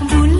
i'm Bulan